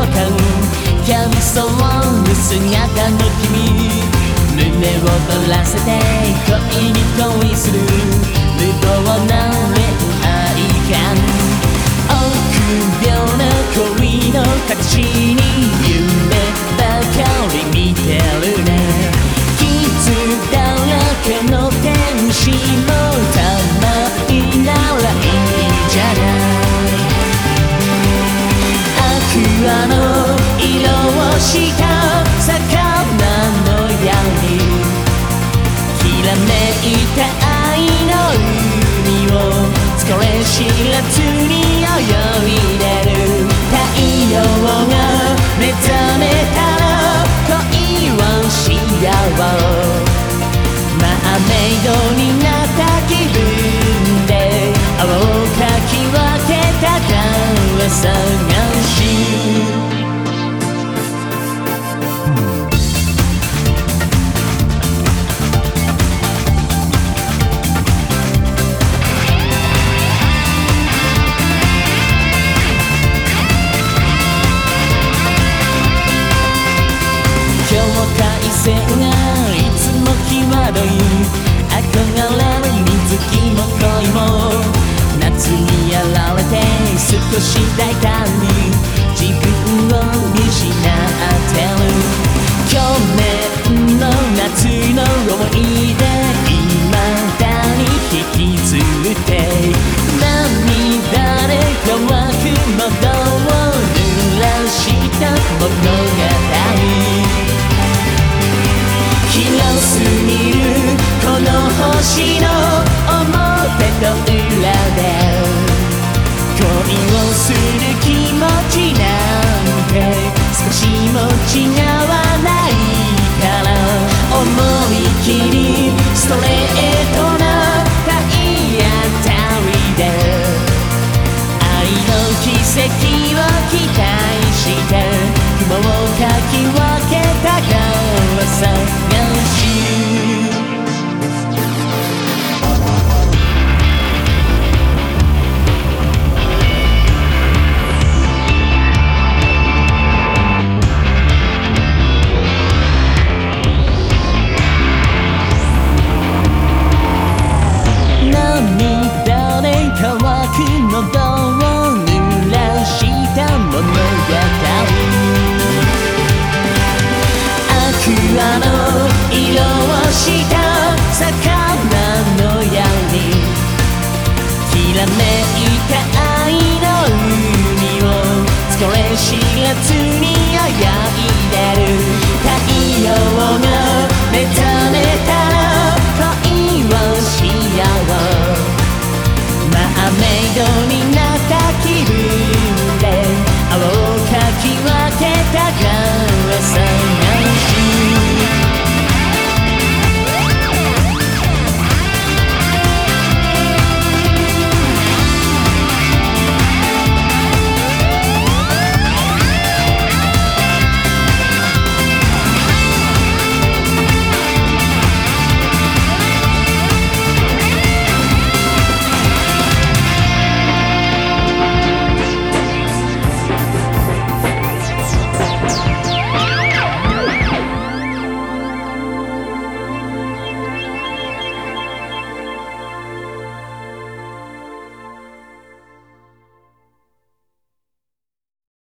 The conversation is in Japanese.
秒間キャンソンの姿の君。胸をとらせて恋に恋する。無謀な度になった気分で泡をかき分けたダン探しがて少し大胆に自分を見失ってる去年の夏の思い出未だに引きずって涙で乾く窓を濡らしたものが知らずに泳いでる。太陽が